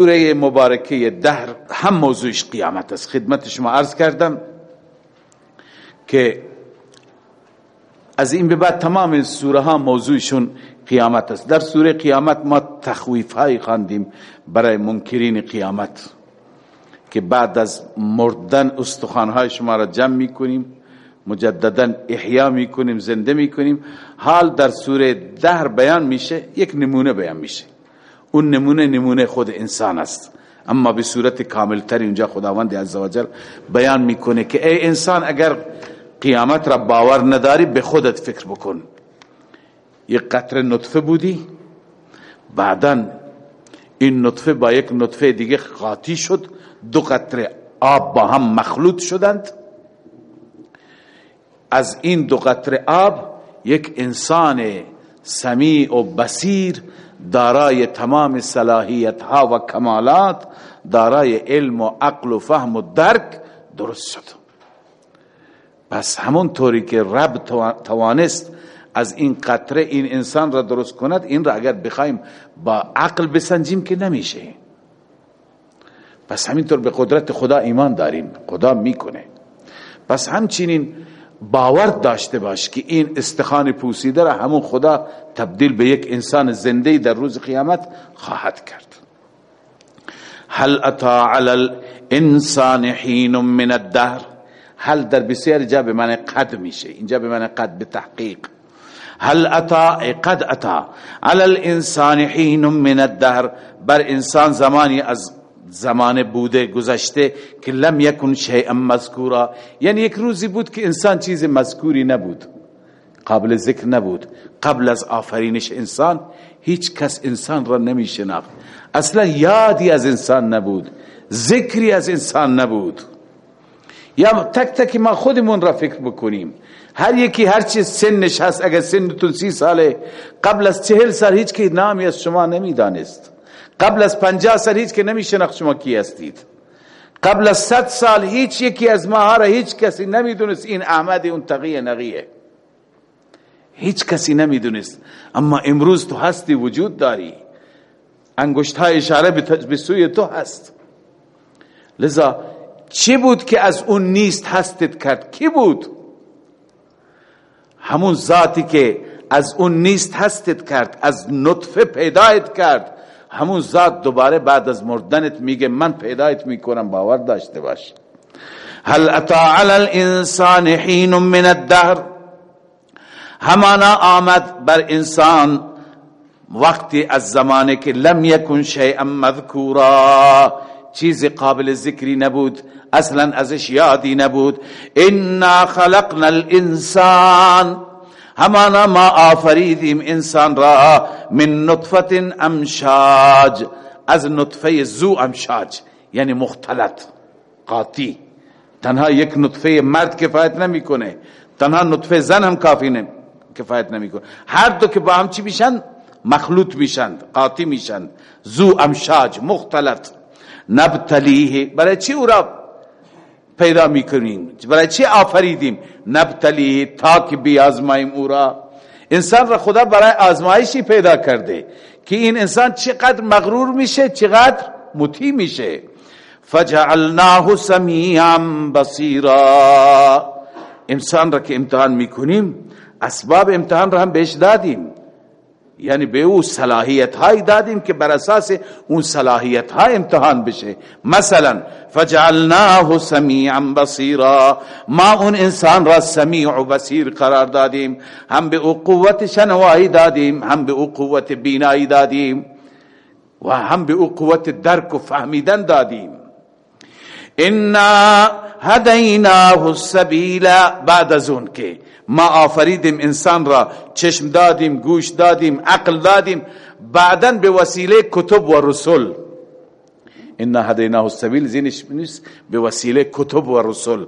سوره مبارکه دهر هم موضوعش قیامت است. خدمت شما عرض کردم که از این به بعد تمام سوره ها موضوعشون قیامت است. در سوره قیامت ما تخویف های خواندیم برای منکرین قیامت که بعد از مردن استخوان های شما را جمع می‌کنیم مجددا احیا می‌کنیم زنده می‌کنیم. حال در سوره دهر بیان میشه یک نمونه بیان میشه. اون نمونه نمونه خود انسان است. اما به صورت کامل تر اینجا خداوند عزوجل بیان می‌کنه که ای انسان اگر قیامت را باور نداری به خودت فکر بکن. یک قطر نطفه بودی بعدا این نطفه با یک نطفه دیگه قاطی شد دو قطر آب با هم مخلوط شدند. از این دو قطر آب یک انسان سمیع و بسیر دارای تمام صلاحیت ها و کمالات دارای علم و عقل و فهم و درک درست شد. پس همون طوری که رب توانست از این قطره این انسان را درست کند این را اگر بخوایم با عقل بسنجیم که نمیشه. پس همینطور به قدرت خدا ایمان داریم. خدا می‌کنه. پس همچنین باور داشته باش که این استخان پوسیده را همون خدا تبدیل به یک انسان زنده در روز قیامت خواهد کرد. هل اتا علی الانسان حین من الدهر؟ هل در بسیار جا به معنی قد میشه؟ اینجا به معنی قد به تحقیق. هل اتا؟ قد اتا. علی الانسان حین من الدهر. بر انسان زمانی از زمان بوده گذشته که لم یکن شیئا مذکورا یعنی یک روزی بود که انسان چیز مذکوری نبود قابل ذکر نبود قبل از آفرینش انسان هیچ کس انسان را نمی شناخت اصلا یادی از انسان نبود ذکری از انسان نبود یا تک تک ما خودمون را فکر بکنیم هر یکی هر چیز سنش هست اگر سنتون سی ساله قبل از چهل سال هیچ که نامی از شما نمی‌دانست قبل از پنجاه سال هیچ که نمی شناخت شما کی هستید قبل از صد سال هیچ یکی از ما را هیچ کسی نمی‌دونست این احمد اون تقیه نقیه. هیچ کسی نمی‌دونست. اما امروز تو هستی وجود داری. انگشت های اشاره به سوی تو هست. لذا چی بود که از اون نیست هستت کرد؟ کی بود؟ همون ذاتی که از اون نیست هستت کرد از نطفه پیدایت کرد. همون ذات دوباره بعد از مردنت میگه من پیدایت می‌کنم باور داشته باش. هل اتا علی الانسان حین من الدهر؟ همانا آمد بر انسان وقتی از زمانه که لم یکن شیئا مذکورا. چیز قابل ذکری نبود اصلا ازش یادی نبود. انا خلقنا الانسان. همانا ما آفریدیم انسان را من نطفت امشاج. از نطفه زو امشاج یعنی مختلط قاطی. تنها یک نطفه مرد کفایت نمی‌کنه. تنها نطفه زن هم کافی نه کفایت نمی‌کنه. هر دو که با هم چی میشن؟ مخلوط میشن قاطی میشن. زو امشاج مختلط. نبتلیه. برای چی او را پیدا می‌کنیم. برای چی آفریدیم؟ نبتلی تا که بیازماییم او را. انسان را خدا برای آزمایشی پیدا کرده که این انسان چقدر مغرور میشه چقدر مطیع میشه. فجعلناه سمیعا بصیرا. انسان را که امتحان می‌کنیم اسباب امتحان را هم بهش دادیم. یعنی به أو صلاحیت های دادیم که بر أساس اون صلاحیت های امتحان بشه مثلا فجعلناه سمیعا بصیرا۔ ما اون انسان را سمیع و بصیر قرار دادیم۔ هم به أو قوت شنوایی دادیم۔ هم به أو قوت بینایی دادیم۔ و هم به أو قوت درک و فهمیدن دادیم۔ أنا هدیناه السبیل. بعد از اون که ما آفریدیم انسان را چشم دادیم گوش دادیم عقل دادیم بعدا به وسیله کتب و رسول. ان هدیناه السبیل زینش نیست به وسیله کتب و رسول.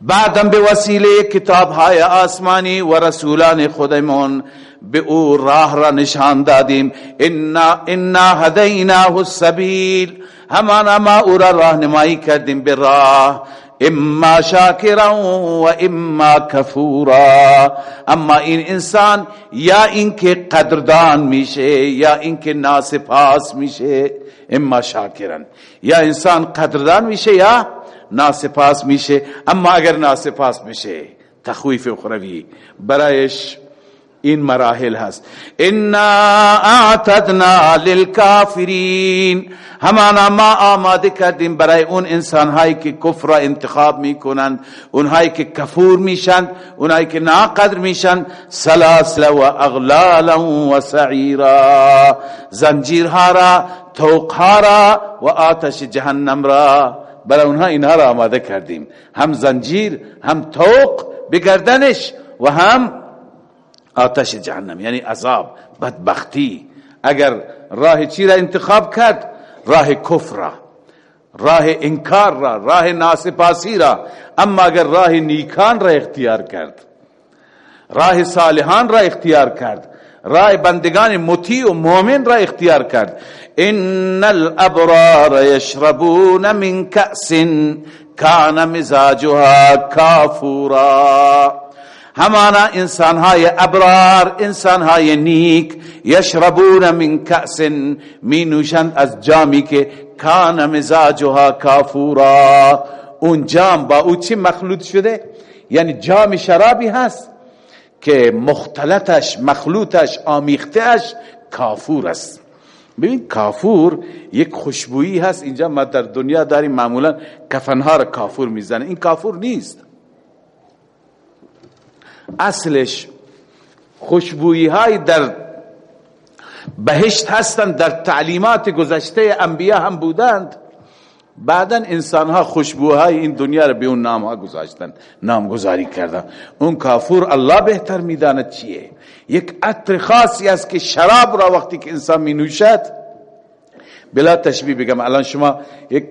بعدم به وسیله کتاب های آسمانی و رسولان خودمون به او راه را نشان دادیم. انا انا هدیناه السبیل. همان ما او را راهنمایی کردیم به راه. اما شاکرا و اما کفورا اما این انسان یا اینکه قدردان میشه یا اینکه ناسپاس میشه اما شاکرن یا انسان قدردان میشه یا ناسپاس میشه اما اگر ناسپاس میشه تخویف اخروی برایش این مراحل هست. انا اعتدنا للکافرین. همانا ما آماده کردیم برای اون انسان هایی که کفر را انتخاب می‌کنند اونهایی که کفور میشند اونهایی که ناقدر میشند سلاسل و اغلالا و سعیرا. زنجیرها را توقها را و آتش جهنم را. برای اونها اینها را آماده کردیم. هم زنجیر هم توق بگردنش و هم آتش جهنم یعنی عذاب بدبختی. اگر راه چی را انتخاب کرد؟ راه کفر را راه انکار را راه ناسپاسی را. اما اگر راه نیکان را اختیار کرد راه صالحان را اختیار کرد راه بندگان مطیع و مؤمن را اختیار کرد. ان الابرار یشربون من کأس کان مزاجها کافورا. همانا انسانهای ابرار انسانهای نیک. یشربون من کأس می نوشند از جامی که کان مزاجها کافورا. اون جام با او چی مخلوط شده؟ یعنی جام شرابی هست که مختلطش مخلوطش آمیختهش کافور است. ببین کافور یک خوشبویی هست. اینجا ما در دنیا داریم معمولا کفنها را کافور می‌زنه. این کافور نیست. اصلش خوشبویی های در بهشت هستند در تعلیمات گذشته انبیا هم بودند. بعدا انسان ها خوشبوهای این دنیا رو به اون نام ها گذاشتن نامگذاری کردن اون کافور الله بهتر می‌داند چیه؟ یک عطر خاصی است که شراب را وقتی که انسان می نوشد بلا تشبیه بگم. الان شما یک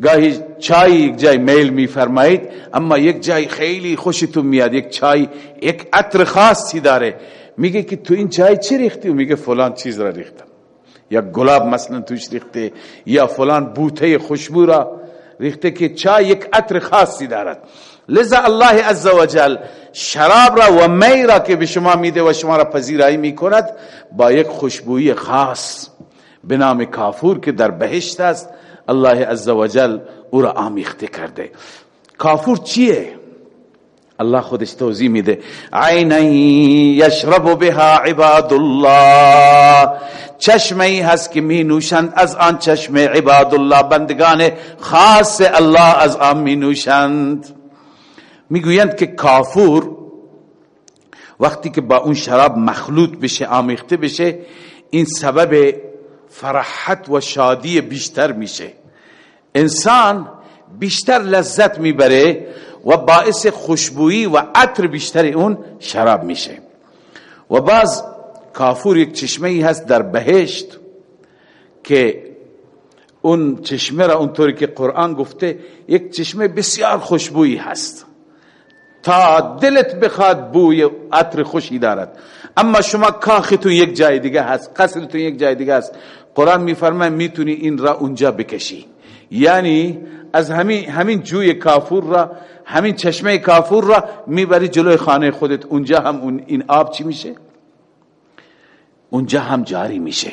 گاهی چای یک جای میل میفرمایید اما یک جای خیلی خوشتون میاد یک چای یک عطر خاصی داره. میگه که تو این چای چی ریختی؟ میگه فلان چیز را ریختم. یا گلاب مثلا توش ریخته یا فلان بوته خوشبو را ریخته که چای یک عطر خاصی دارد. لذا الله عزوجل شراب را و می را که به شما میده و شما را پذیرایی می‌کند با یک خوشبویی خاص به نام کافور که در بهشت است الله عزوجل او را آمیخته کرده. کافور چیه؟ الله خودش توضیح میده. عین یشرب بها عباد الله. چشمه ای هست که می نوشند از آن چشمه عباد الله. بندگان خاص الله از آن می نوشند. می‌گویند که کافور وقتی که با اون شراب مخلوط بشه آمیخته بشه این سبب فرحت و شادی بیشتر میشه. انسان بیشتر لذت می‌بره و باعث خوشبویی و عطر بیشتر اون شراب میشه. و باز کافور یک چشمه ای هست در بهشت که اون چشمه را اونطوری که قرآن گفته یک چشمه بسیار خوشبویی هست. تا دلت بخواد بوی عطر خوشی دارد. اما شما کاختون یک جای دیگه هست قصرتون یک جای دیگه هست. قرآن میفرمه می‌تونی این را اونجا بکشی. یعنی از همین همین جوی کافور را همین چشمه کافور را می‌بری جلوی خانه خودت. اونجا هم اون این آب چی میشه؟ اونجا هم جاری میشه.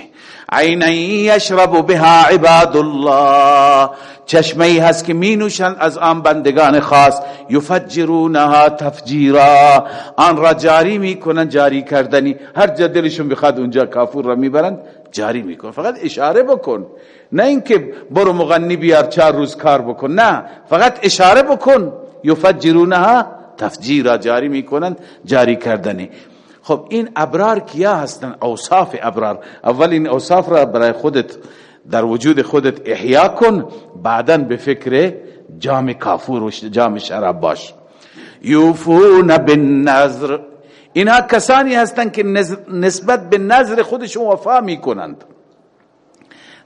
عین یشرب بها عباد الله. چشمه ای هست که می نوشند از آن بندگان خاص. یفجرونها تفجیرا. آن را جاری می‌کنن جاری کردنی. هر جا دلشون بخواد اونجا کافور را می‌برند جاری میکن. فقط اشاره بکن. نه اینکه برو مغنی بیار چهار روز کار بکن. نه فقط اشاره بکن. یفجرونها تفجیرا جاری می‌کنن جاری کردنی. خب این ابرار کیا هستن؟ اوصاف ابرار. اول این اوصاف را برای خودت در وجود خودت احیا کن. بعدا به فکر جام کافور و جام شراب باش. یوفون بالنظر اینها کسانی هستند که نسبت به نظر خودشون وفا می‌کنند.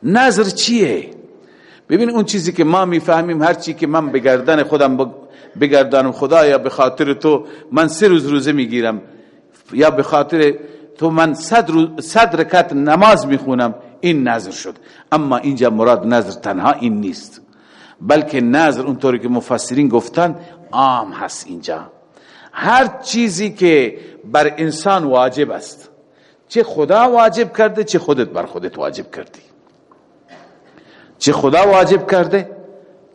نظر چیه؟ ببین اون چیزی که ما می‌فهمیم هر چی که من بگردن خودم بگردانم خدایا به خاطر تو من سه روز روزه می‌گیرم یا به خاطر تو من صد, صد رکت نماز می‌خونم این نظر شد. اما اینجا مراد نظر تنها این نیست بلکه نظر اونطوری که مفسرین گفتن عام هست اینجا. هر چیزی که بر انسان واجب است. چه خدا واجب کرده چه خودت بر خودت واجب کردی. چه خدا واجب کرده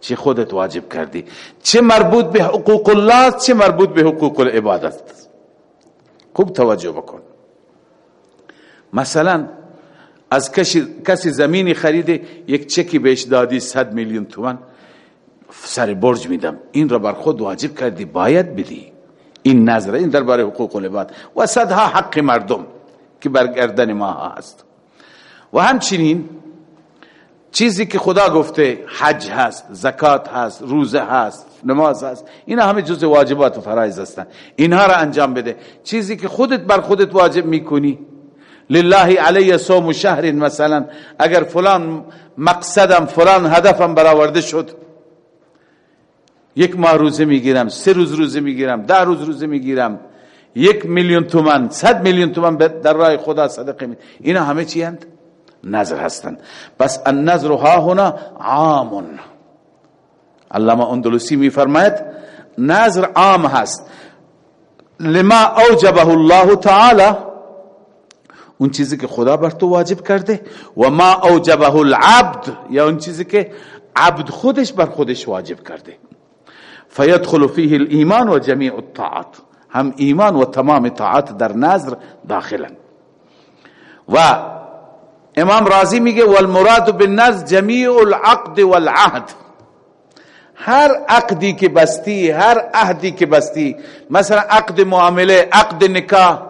چه خودت واجب کردی. چه مربوط به حقوق الله چه مربوط به حقوق العبادت خوب توجه بکن. مثلا از کسی زمینی خریده یک چکی بهش دادی صد میلیون تومن سر برج میدم. این را بر خود واجب کردی باید بدی. این نظره این درباره حقوق العباد و صدها حق مردم که برگردن ما هست. و همچنین چیزی که خدا گفته حج هست زکات هست روزه هست نماز هست اینا همه جز واجبات و فرایض هستن. اینها را انجام بده. چیزی که خودت بر خودت واجب می‌کنی. لله علی صوم شهر مثلا اگر فلان مقصدم فلان هدفم برآورده شد یک ماه روزه می‌گیرم سه روز روزه می‌گیرم ده روز روزه می‌گیرم. یک میلیون تومن صد میلیون تومن در راه خدا صدقه می اینا همه چی هند؟ نظر هستند پس النظر ها هنا عام علامه اندلسی میفرماید نظر عام هست. لما اوجبه الله تعالی اون چیزی که خدا بر تو واجب کرده. و ما اوجبه العبد یا اون چیزی که عبد خودش بر خودش واجب کرده. فیدخل فیه الایمان و جمیع الطاعات. هم ایمان و تمام طاعات در نظر داخلا و امام رازی میگه والمراد بالنظر جمیع العقد والعهد. هر عقدی که بستی هر عهدی که بستی مثلا عقد معامله عقد نکاح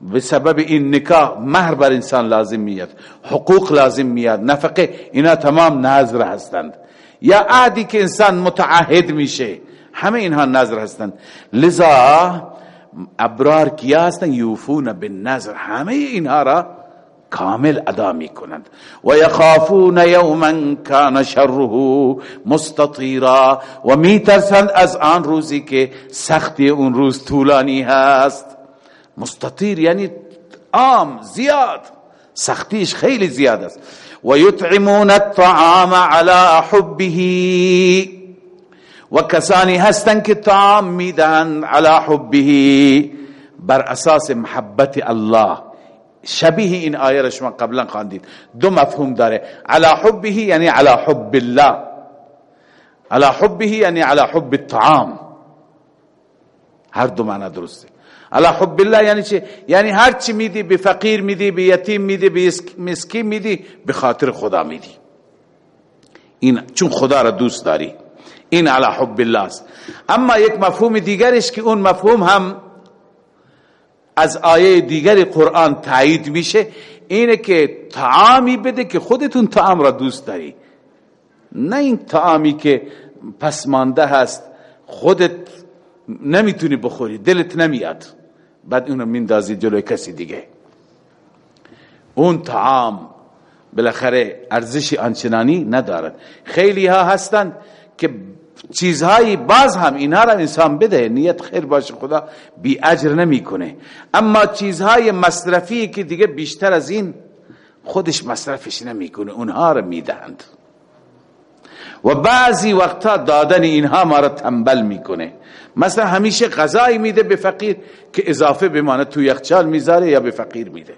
به سبب این نکاح مهر بر انسان لازم میاد حقوق لازم میاد نفقه اینا تمام نظر هستند. یا عهدی که انسان متعهد میشه. همه اینها نظر هستند لذا ابرار کیا هستند یوفون بالنظر. همه اینها را کامل ادا می کنند و یخافون یوما کان شره مستطیرا. و می ترسند از آن روزی که سختی اون روز طولانی هست. مستطیر یعنی عام زیاد. سختیش خیلی زیاد است. و یطعمون الطعام على حبه. و کسانی هستند که میدن على حبه. بر أساس محبت الله. شبیه این آیه را شما قبلا خواندید دو مفهوم داره. على حبه یعنی على حب الله. على حبه یعنی على حب الطعام. هر دو معنی درسته. على حب الله یعنی چه یعنی هر چی میدی به فقیر میدی به یتیم میدی به مسکین میدی به خاطر خدا میدی این چون خدا را دوست داری این على حب الله است اما یک مفهوم دیگرش که اون مفهوم هم از آیه دیگر قرآن تایید میشه اینه که طعامی بده که خودتون طعام را دوست داری نه این طعامی که پسمانده هست خودت نمی‌تونی بخوری دلت نمیاد بعد اونو میندازی جلوی کسی دیگه. اون طعام بالاخره ارزش آنچنانی ندارد. خیلی ها هستند که چیزهایی باز هم اینها را انسان بده. نیت خیر باشه خدا بی اجر نمی‌کنه. اما چیزهای مصرفی که دیگه بیشتر از این خودش مصرفش نمی‌کنه. اونها را می‌دهند. و بعضی وقتا دادن اینها ما را تنبل می‌کنه. مثلا همیشه غذایی میده به فقیر که اضافه بمانه تو یخچال می‌ذاره یا به فقیر میده.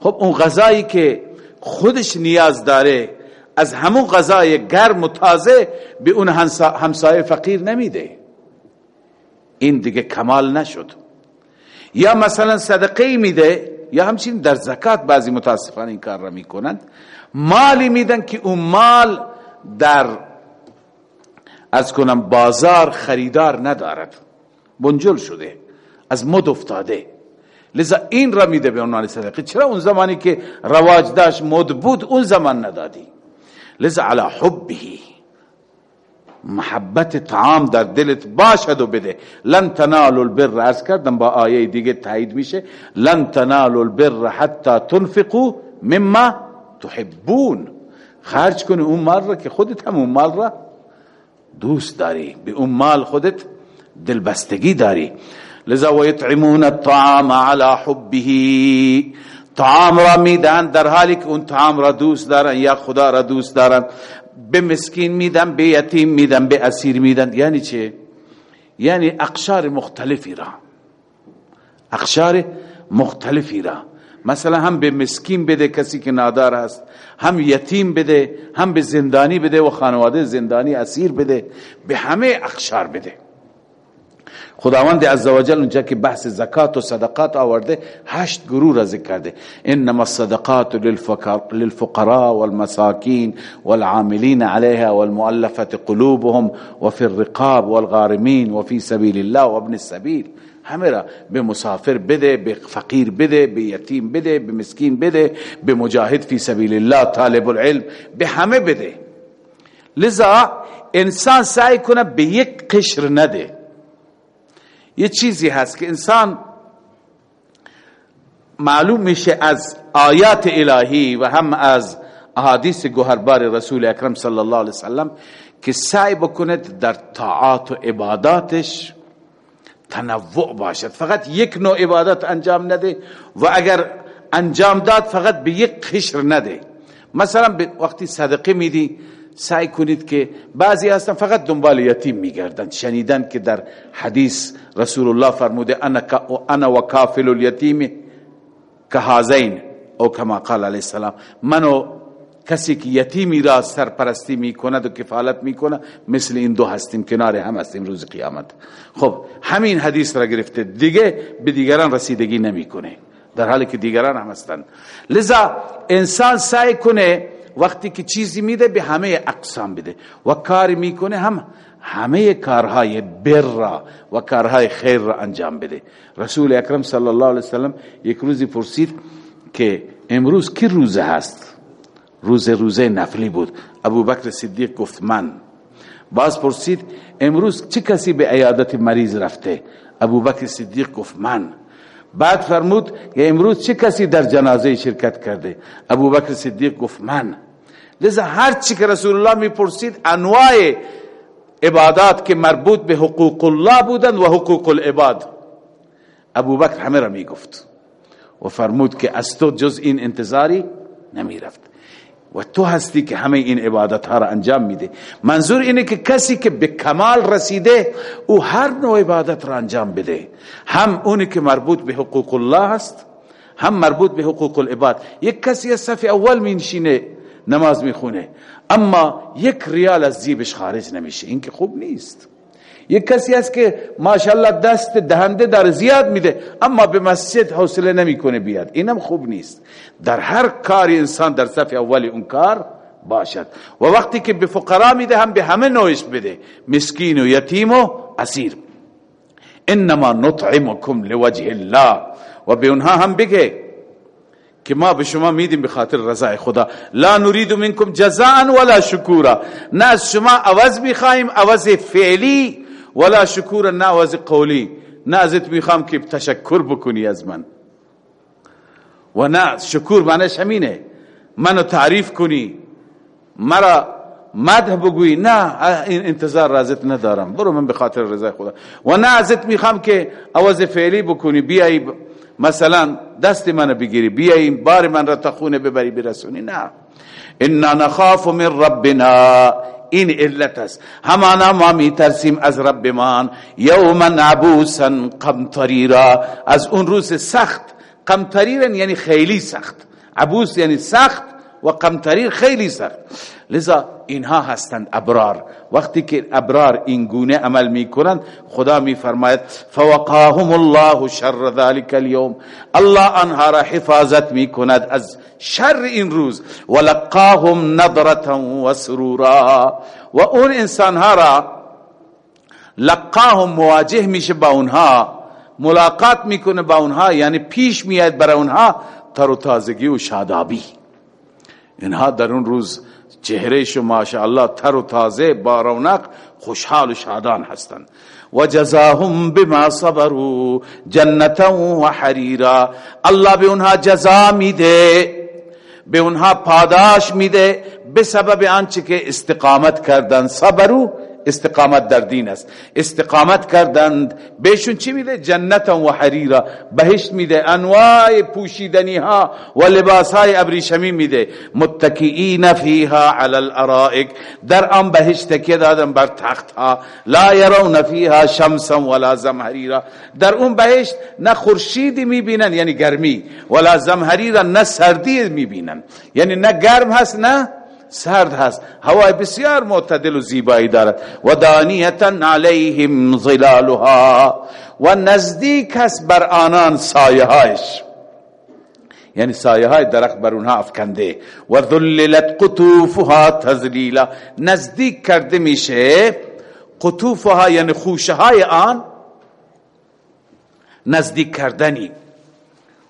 خب اون غذایی که خودش نیاز داره از همون غذای گرم و تازه به اون همسایه فقیر نمیده. این دیگه کمال نشد. یا مثلا صدقه میده یا همچنین در زکات بعضی متاسفانه این کار را می‌کنند. مالی میدن که اون مال در از کنم بازار خریدار ندارد. بنجل شده از مد افتاده. لذا این را میده به عنوان صدقه. چرا اون زمانی که رواج داشت مد بود اون زمان ندادی؟ لذا على حبه محبت طعام در دلت باشد و بده. لن تنالوا البر. ارز کردم با آیه دیگه تایید میشه. لن تنالوا البر حتی تنفقوا مما تحبون. خرج کنی اون مال را که خودت هم اون مال را دوست داری. به اون مال خودت دلبستگی داری. لذا و یطعمون الطعام على حبه. طعام را میدن در حالی که اون طعام را دوست دارن یا خدا را دوست دارن. به مسکین میدن به یتیم میدن به اسیر میدن. یعنی چه یعنی اقشار مختلفی را. اقشار مختلفی را. مثلا هم به مسکین بده کسی که نادار است هم یتیم بده هم به زندانی بده و خانواده زندانی اسیر بده به همه اخشار بده. خداوند عزوجل اونجا که بحث زکات و صدقات آورده هشت گروه را ذکر کرده. انما الصدقات للفقراء والمساکین والعاملین عليها والمؤلفة قلوبهم وفي الرقاب والغارمين وفي سبيل الله وابن السبيل همه را به مسافر بده به فقیر بده به یتیم بده به مسکین بده به مجاهد فی سبیل الله طالب العلم به همه بده. لذا انسان سعی کنه به یک قشر نده. یه چیزی هست که انسان معلوم میشه از آیات الهی و هم از احادیث گوهربار رسول اکرم صلی الله علیه وسلم که سعی بکند در طاعات و عباداتش تنوع باشد. فقط یک نوع عبادت انجام نده و اگر انجام داد فقط به یک قشر نده. مثلا وقتی صدقه میدی سعی کنید که بعضی هستن فقط دنبال یتیم میگردند شنیدن که در حدیث رسول الله فرموده انا و کافل الیتیم که او کما قال علیه السلام منو کسی که یتیمی را سرپرستی می‌کند و کفالت می‌کنه مثل این دو هستیم کنار هم هستیم روز قیامت. خب همین حدیث را گرفته. دیگه به دیگران رسیدگی نمی‌کنه. در حالی که دیگران هم هستند. لذا انسان سعی کنه وقتی که چیزی میده به همه اقسام بده. و کاری می‌کنه هم همه کارهای بر را و کارهای خیر را انجام بده. رسول اکرم صلی الله علیه وسلم یک روزی پرسید که امروز کی روزه هست؟ روزه روزه نفلی بود. ابو بکر صدیق گفت من. باز پرسید امروز چه کسی به عیادت مریض رفته؟ ابو بکر صدیق گفت من. بعد فرمود که امروز چه کسی در جنازه شرکت کرده؟ ابو بکر صدیق گفت من. لذا هر چی که رسول الله می‌پرسید انواع عبادات که مربوط به حقوق الله بودند و حقوق العباد. ابو بکر همه را می‌گفت و فرمود که از تو جز این انتظاری نمی رفت و تو هستی که همه این عبادت ها را انجام میده منظور اینه که کسی که به کمال رسیده او هر نوع عبادت را انجام بده. هم اونی که مربوط به حقوق الله است هم مربوط به حقوق العباد. یک کسی از صف اول مینشینه نماز می‌خونه. اما یک ریال از زیبش خارج نمیشه. این که خوب نیست. یک کسی است که ماشاءالله دست دهنده در زیاد میده اما به مسجد حوصله نمی‌کنه بیاد. اینم خوب نیست. در هر کاری انسان در صف اول اون کار باشد. و وقتی که به فقرا میده هم به همه نوعش بده. مسکین و یتیم و اسیر. انما نطعمکم لوجه الله. و به اونها هم بگه که ما به شما میدیم به خاطر رضای خدا. لا نريد منکم جزاء ولا شکورا. نه شما عوض می‌خوایم عوض فعلی ولا شکورا نه عوض قولی. نه ازت می‌خوام که تشکر بکنی از من. و نه شکور معنیش همینه. منو تعریف کنی. مرا مدح بگویی. نه این انتظار رازت ندارم. برو من به خاطر رضای خدا. و نه ازت می‌خوام که عوض فعلی بکنی. بیایی مثلا دست من بگیری. بیایی بار من را تا خونه ببری برسونی. نه انا نخاف من ربنا. این علت است. همانا ما می ترسیم از ربمان. یوما عبوسا قمطریرا. از اون روز سخت. قمطریرا یعنی خیلی سخت. عبوس یعنی سخت. و قمطریر خیلی سخت. لذا اینها هستند ابرار. وقتی که ابرار این گونه عمل می‌کنند خدا میفرماید فوقاهم الله شر ذلك اليوم. الله آنها را حفاظت می‌کند از شر این روز. ولقاهم نظرة و سرورا. و اون انسانها را لقاهم مواجه میشه با اونها ملاقات می‌کنه با اونها یعنی پیش میاد برای اونها تر و تازگی و شادابی. اینها در اون روز چهرهشو ماشاءالله تر و تازه با رونق خوشحال و شادان هستند. و جزاهم بما صبروا جنتا و حریرا. الله به اونها جزا میده به اونها پاداش میده به سبب آنچه که استقامت کردن صبرو استقامت در دین است. استقامت کردند. بهشون چی میده? جنت و حریرا. بهشت میده. انواع پوشیدنی ها و لباس های ابریشمی میده. متکئین فیها علی الارائک. در آن بهشت تکیه دادن بر تخت ها لا یرون فیها شمسا ولا زمهریرا در اون بهشت نه خورشیدی می‌بینن یعنی گرمی ولا زمهریرا نه سردی می‌بینن. یعنی نه گرم هست نه سرد هست. هوای بسیار معتدل و زیبایی دارد. و دانیتا علیهم ظلالها. و نزدیک است بر آنان سایه هایش یعنی سایه های درخت بر اونها افکنده. و ذللت قطوفها تذلیلا. نزدیک کرده میشه قطوفها یعنی خوشه های آن نزدیک کردنی.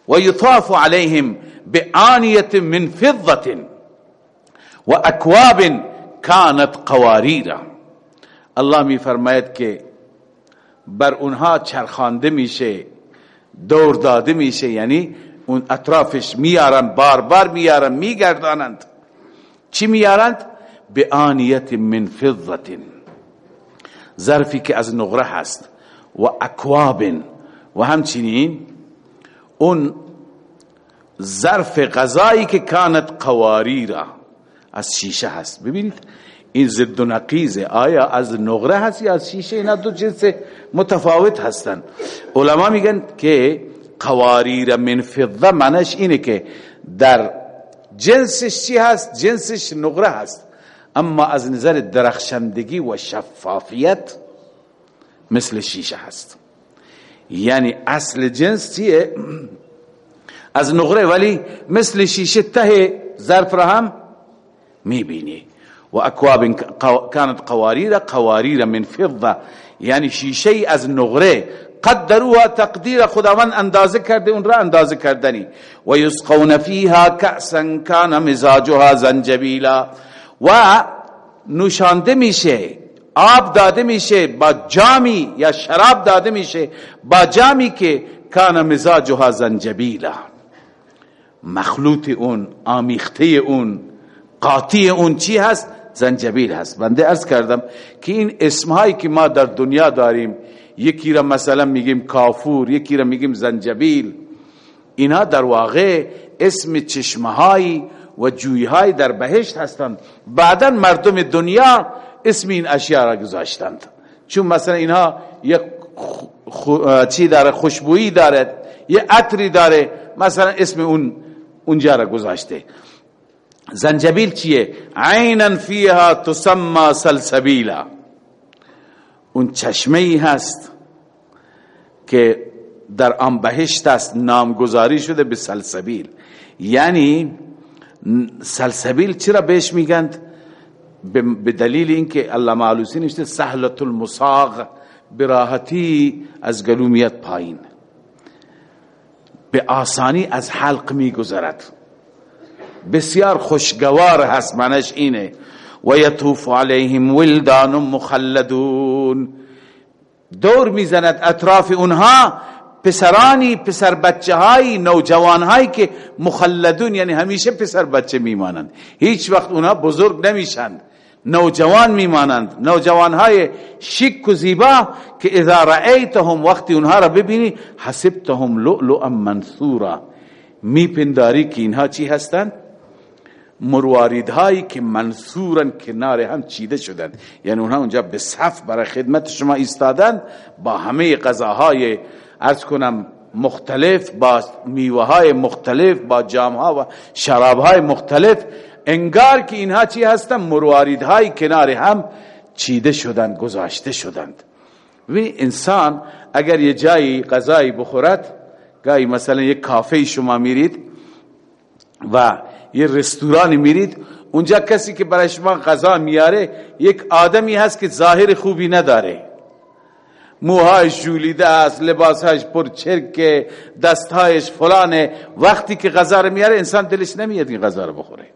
و یطاف علیهم بعانیت من فضة. و اکواب کانت قواریرا. الله می فرماید که بر اونها چرخانده میشه دور داده میشه یعنی اون اطرافش میارن بار بار میارن میگردانند. چی میارند؟ به آنیت من فضت ظرفی که از نقره هست. و اکواب و همچنین اون ظرف غذایی که کانت قواریرا. از شیشه هست. ببینید این ضد و نقیزه آیا از نقره هست یا از شیشه؟ اینا دو جنس متفاوت هستن. علما میگن که قواریر من فضه معنیش اینه که در جنسش چی هست؟ جنسش نقره هست. اما از نظر درخشندگی و شفافیت مثل شیشه هست. یعنی اصل جنس چیه؟ از نقره ولی مثل شیشه ته ظرف را هم می‌بینی. و اکواب کانت قواریر قواریر من فضه یعنی شیشه از نقره قدروها تقدیر خداوند اندازه کرده اون را اندازه کردنی. و یسقون فیها کأسا کان مزاجها زنجبیلا. و نوشانده میشه آب داده میشه با جامی یا شراب داده میشه با جامی که کان مزاجها زنجبیلا. مخلوط اون آمیخته اون قاطی اون چی هست؟ زنجبیل هست. بنده ارز کردم که این اسمهایی که ما در دنیا داریم یکی را مثلا میگیم کافور یکی را میگیم زنجبیل اینا در واقع اسم چشمهایی و جویهایی در بهشت هستند. بعدا مردم دنیا اسم این اشیاء را گذاشتند. چون مثلا اینها یک چی داره؟ خوشبویی داره یه عطری داره مثلا اسم اون اونجا را گذاشته. زنجبیل چیه؟ عینا فیها تسمى سلسبیلا. اون چشمه ای هست که در آن بهشت است نامگذاری شده به سلسبیل. یعنی سلسبیل چرا بهش میگند؟ به دلیل اینکه الله معلوسی نشته سهلت المصاغ براحتی از گلومیت پایین. به آسانی از حلق میگذرد. بسیار خوشگوار هست منش اینه. و یطوف علیهم ولدان مخلدون. دور می‌زند اطراف اونها پسرانی پسر بچه های نوجوان هایی که مخلدون یعنی همیشه پسر بچه میمانند. هیچ وقت اونها بزرگ نمیشند نوجوان میمانند. نوجوان های شک و زیبا که اذا رأیتهم وقتی اونها را ببینی حسبتهم لؤلؤا منثورا. میپنداری که اینها چی هستند؟ مروارید هایی که منصورن کنار هم چیده شدن. یعنی اونها اونجا به صف برای خدمت شما ایستادن. با همه غذاهای ارز کنم مختلف با میوه های مختلف با جام ها و شراب های مختلف انگار که اینها چی هستن؟ مروارید های کنار هم چیده شدن گذاشته شدند. و انسان اگر یه جایی غذایی بخورد گاهی مثلا یک کافه شما میرید و یه رستوران میرید اونجا کسی که برای شما غذا میاره یک آدمی هست که ظاهر خوبی نداره. موهایش جولیده است لباسهایش پر چرک دستهایش فلانه. وقتی که غذا رو میاره انسان دلش نمیاد این غذا رو بخوره.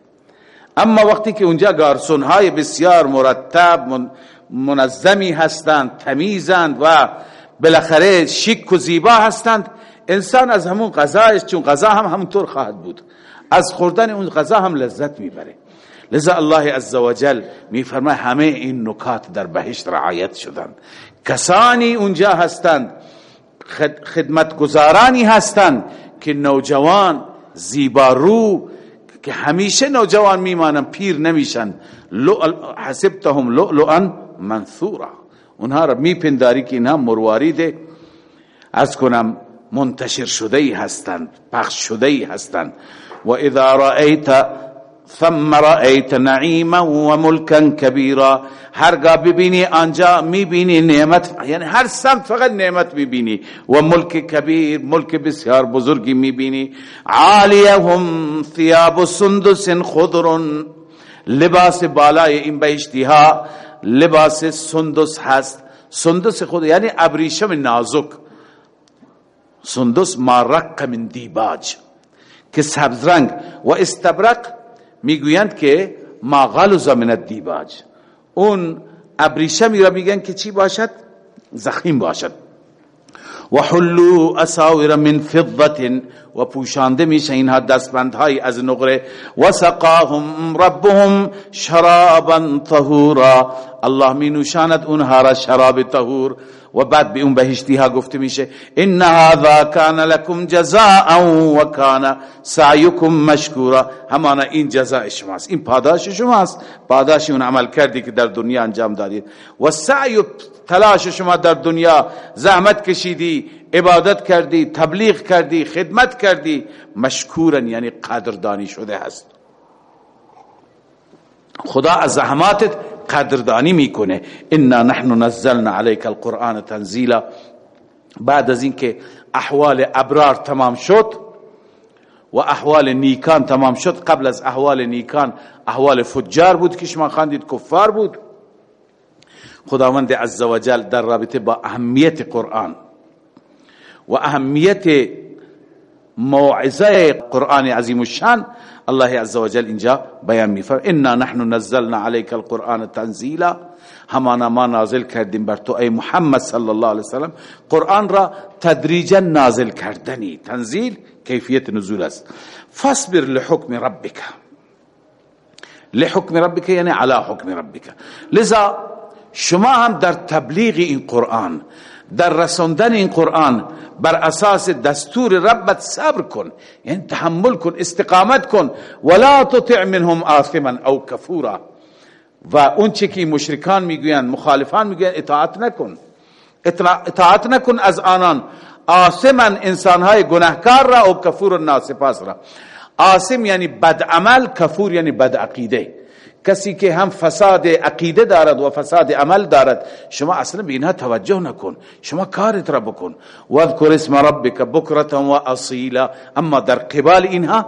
اما وقتی که اونجا گارسون های بسیار مرتب منظمی هستند تمیزند و بالاخره شیک و زیبا هستند انسان از همون غذایش چون غذا هم همونطور خواهد بود. از خوردن اون غذا هم لذت می‌بره. لذا الله عزوجل میفرماید همه این نکات در بهشت رعایت شدند کسانی اونجا هستند خدمتگزارانی هستند که نوجوان زیبارو که همیشه نوجوان میمانن پیر نمیشن. حسبتهم لؤلؤا منثورا. اونها را میپنداری که اینها مرواریده از کنم منتشر شده هستند پخش شده هستند. و اذا رأیت ثم رأیت نعیما و ملکا کبیرا هرگاه ببینی آنجا میبینی نعمت یعنی هر سمت فقط نعمت میبینی. و ملک کبیر ملک بسیار بزرگی میبینی. عالیهم ثیاب سندس خضر لباس بالای این بهشتی ها لباس سندس هست. سندس خود یعنی ابریشم نازک. سندس ما رق من دیباج. که سبز رنگ و استبرق می‌گویند که ما غلظ من الدیباج. اون ابریشمی را میگن که چی باشد؟ زخیم باشد. و حلو اساور من فضت و پوشانده میشه اینها دستبندهای از نقره. و سقاهم ربهم شرابا طهورا. الله می نوشاند اونها را شراب طهور. و بعد به اون بهشتی ها گفته میشه ان هذا کان لكم جزاء و کان سعیکم مشکورا. همانا این جزاء شماست. این پاداش شماست. پاداش اون عمل کردی که در دنیا انجام دادید. و سعی تلاش شما در دنیا زحمت کشیدی عبادت کردی تبلیغ کردی خدمت کردی. مشکورن یعنی قدردانی شده هست. خدا از زحماتت قدردانی می‌کنه. انا نحن نزلنا عليك القرآن تنزیلا. بعد از اینکه احوال ابرار تمام شد و احوال نیکان تمام شد قبل از احوال نیکان احوال فجار بود که شما خاندید کفار بود. خداوند عزوجل در رابطه با اهمیت قرآن و اهمیت موعظه قرآن عظیم الشان. الله عز وجل اینجا بیان میفرماید. انا نحن نزلنا عليك القرآن تنزیلا. همانا ما نازل کردیم بر تو ای محمد صلی الله علیه وسلم. قرآن را تدریجا نازل کردنی. تنزیل کیفیت نزول است. فاصبر لحکم ربک. لحکم ربک یعنی علی حکم ربک. لذا شما هم در تبلیغ این قرآن در رساندن این قرآن بر اساس دستور ربت صبر کن یعنی تحمل کن استقامت کن ولا تطع منهم آثما او کفورا. و اون چه که مشرکان می‌گویند مخالفان می‌گویند اطاعت نکن. اطاعت نکن از آنان. آثما انسانهای گناهکار را او کفور ناسپاس را. آثم یعنی بد عمل کفور یعنی بد عقیده کسی که هم فساد عقیده دارد و فساد عمل دارد شما اصلا به اینها توجه نکن. شما کارت را بکن. واذکر اسم ربک بکرتا و اصیلا. اما در قبال اینها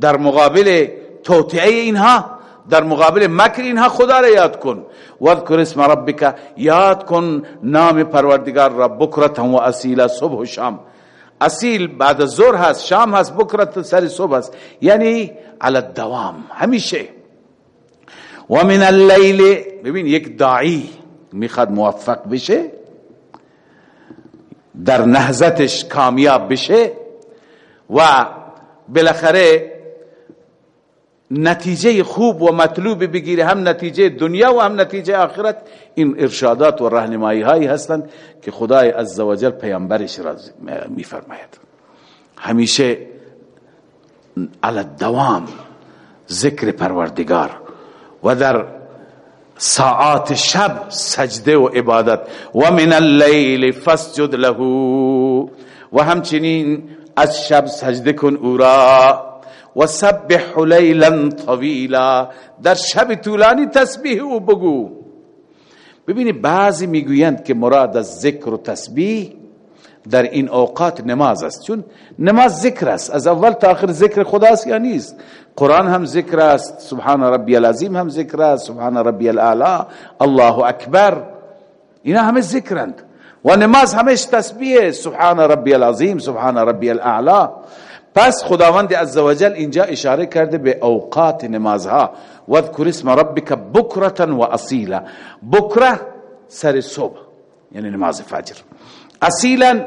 در مقابل توطعه اینها در مقابل مکر اینها خدا را یاد کن. واذکر اسم ربک یاد کن نام پروردگار را بکرتا و اصیلا صبح و شام. اصیل بعد از ظهر هست شام هست بکرت سر صبح هست. یعنی على الدوام همیشه. و من اللیل ببین یک داعی می‌خواد موفق بشه در نهزتش کامیاب بشه و بالاخره نتیجه خوب و مطلوب بگیره هم نتیجه دنیا و هم نتیجه آخرت. این ارشادات و راهنمایی هایی هستند که خدای عزوجل پیامبرش را میفرماید. همیشه علی الدوام ذکر پروردگار و در ساعات شب سجده و عبادت. و من اللیل فسجد له. و همچنین از شب سجده کن او را. و سبح لیلا طویلا در شب طولانی تسبیح او بگو. ببینی بعضی می‌گویند که مراد از ذکر و تسبیح در این اوقات نماز است. چون نماز ذکر است. از اول تا آخر ذکر خداست یا نیست؟ قرآن هم ذکر است. سبحان ربی العظیم هم ذکر است. سبحان ربی الاعلا الله اکبر. اینا همه ذکرند. و نماز همش تسبیح. سبحان ربی العظیم سبحان ربی الاعلا پس خداوند عزوجل اینجا اشاره کرده به اوقات نمازها. واذکر اسم ربک بکرتا و اصیلا. بکره سر صبح یعنی نماز فجر. اصیلا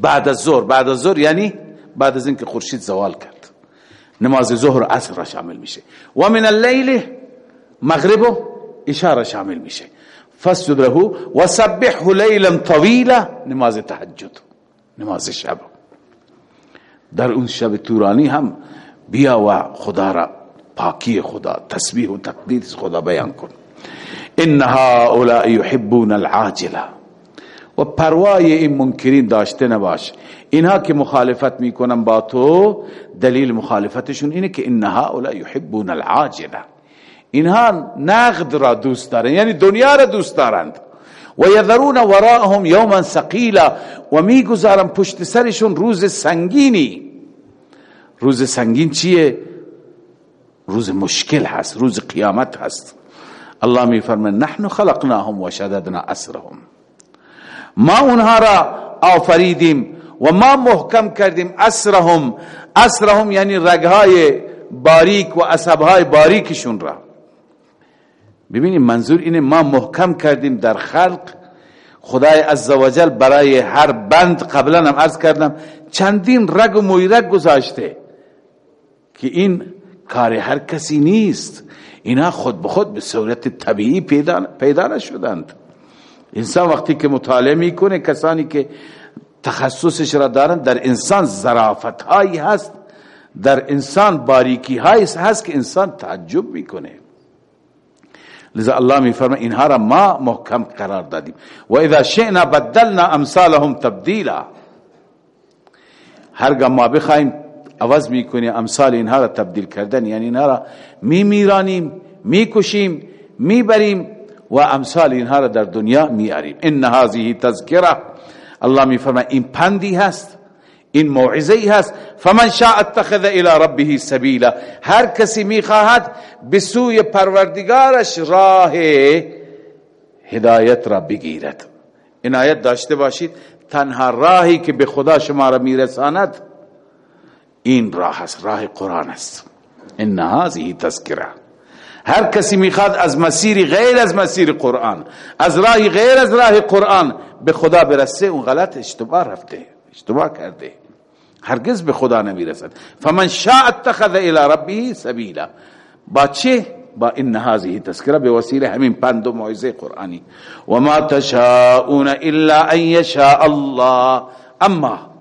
بعد از ظهر. بعد از ظهر یعنی بعد از اینکه خورشید زوال کرد. نماز ظهر عصر را شامل میشه. و من اللیل مغرب و اشاره شامل میشه. فسجد له و سبحه لیلا طویلا. نماز تهجد نماز شب. در اون شب تورانی هم بیا و خدا را پاکی خدا تسبیح و تقدیس خدا بیان کن. ان هؤلاء يحبون العاجله. و پروای این منکرین داشته نباش. اینها که مخالفت می‌کنن با تو دلیل مخالفتشون اینه که ان هؤلاء يحبون العاجله. اینها نقد را دوست دارن یعنی دنیا را دوست دارند. و یذرون وراءهم یوما ثقیلا. و می‌گذارن پشت سرشون روز سنگینی. روز سنگین چیه؟ روز مشکل هست روز قیامت هست. الله میفرمه نحن خلقناهم و شددنا اسرهم. ما اونها را آفریدیم و ما محکم کردیم اسرهم. اسرهم یعنی رگهای باریک و عصبهای باریکشون را. ببینیم منظور اینه ما محکم کردیم در خلق. خدای عزوجل برای هر بند قبلا هم عرض کردم چندین رگ و مویرگ گذاشته. که این کار هر کسی نیست. اینا خود به خود به صورت طبیعی پیدا, پیدا نشدند. انسان وقتی که مطالعه می‌کنه کسانی که تخصصش را دارند در انسان ظرافت هایی هست در انسان باریکی هایی هست که انسان تعجب می‌کنه. لذا الله میفرما اینها را ما محکم قرار دادیم. و اذا شئنا بدلنا امثالهم تبدیلا. هرگاه ما بخوایم عوض می‌کنیم امثال اینها را تبدیل کردن. یعنی اینها را می میرانیم می‌کشیم می‌بریم و امثال اینها را در دنیا میاریم ان هذه تذکره الله میفرما این پندی هست این موعظه هست. فمن شاء اتخذ الى ربه سبیلا. هر کسی می‌خواهد به سوی پروردگارش راه هدایت را بگیرد. عنایت داشته باشید تنها راهی که به خدا شما را میرساند این راه است راه قرآن است. ان هذه تذکره هر کسی می‌خواد از مسیری غیر از مسیر قرآن از راهی غیر از راه قرآن به خدا برسه اون غلط اشتباه رفته اشتباه کرده. هرگز به خدا نمی‌رسد. فمن شاء اتخذ الى ربه سبیلا. با چه؟ با این هذه تذکره به وسیله همین پند و موعظه قرآنی. و ما تشاءون الا ان یشاء الله. اما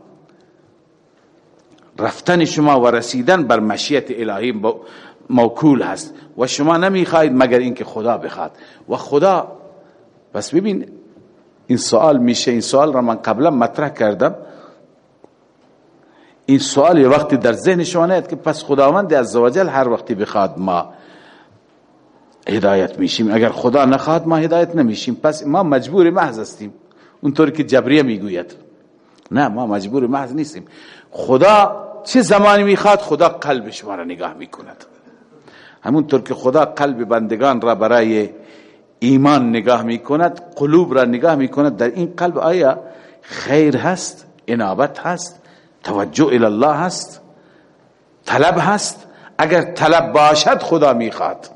رفتن شما و رسیدن بر مشیت الهی موکول هست و شما نمی‌خواهید مگر اینکه خدا بخواد. و خدا بس ببین این سوال میشه. این سوال را من قبلا مطرح کردم. این سوال یه وقتی در ذهن شما نیاد که پس خداوند عزوجل هر وقتی بخواد ما هدایت میشیم. اگر خدا نخواد ما هدایت نمیشیم. پس ما مجبور محض هستیم. اونطور که جبریه می‌گوید. نه ما مجبور محض نیستیم. خدا چه زمانی می‌خواد خدا قلب شما را نگاه می‌کند. همونطور که خدا قلب بندگان را برای ایمان نگاه می‌کند قلوب را نگاه می‌کند در این قلب آیا خیر هست انابت هست توجه الله هست طلب هست؟ اگر طلب باشد خدا می‌خواد.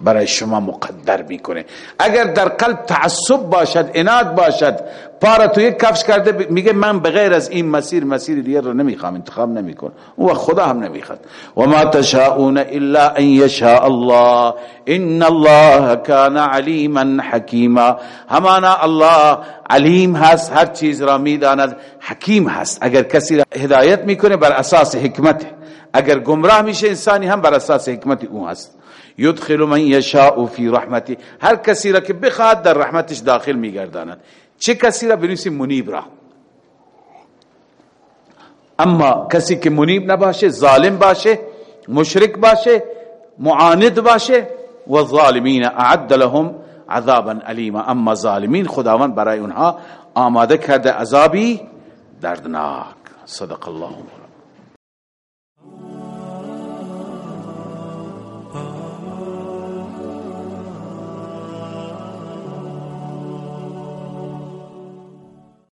برای شما مقدر می‌کنه. اگر در قلب تعصب باشد اناد باشد پارا تو یک کفش کرده میگه من بغیر از این مسیر مسیر دیگر رو نمی‌خوام انتخاب نمیکن او خدا هم نمی‌خواد. و ما تشاءون الا ان یشاء الله. ان الله کان علیما حکیما. همانا الله علیم هست هر چیز را می‌داند حکیم هست. اگر کسی را هدایت می‌کنه بر اساس حکمت. اگر گمراه میشه انسانی هم بر اساس حکمت او هست. یدخل من یشاء فی رحمتی. هر کسی را که بخواد در رحمتش داخل میگرداند. چه کسی را؟ بنویسیم منیب را. اما کسی که منیب نباشه ظالم باشه مشرک باشه معاند باشه و ظالمین اعد لهم عذابا علیما اما ظالمین خداوند برای اونها آماده کرده عذابی دردناک. صدق الله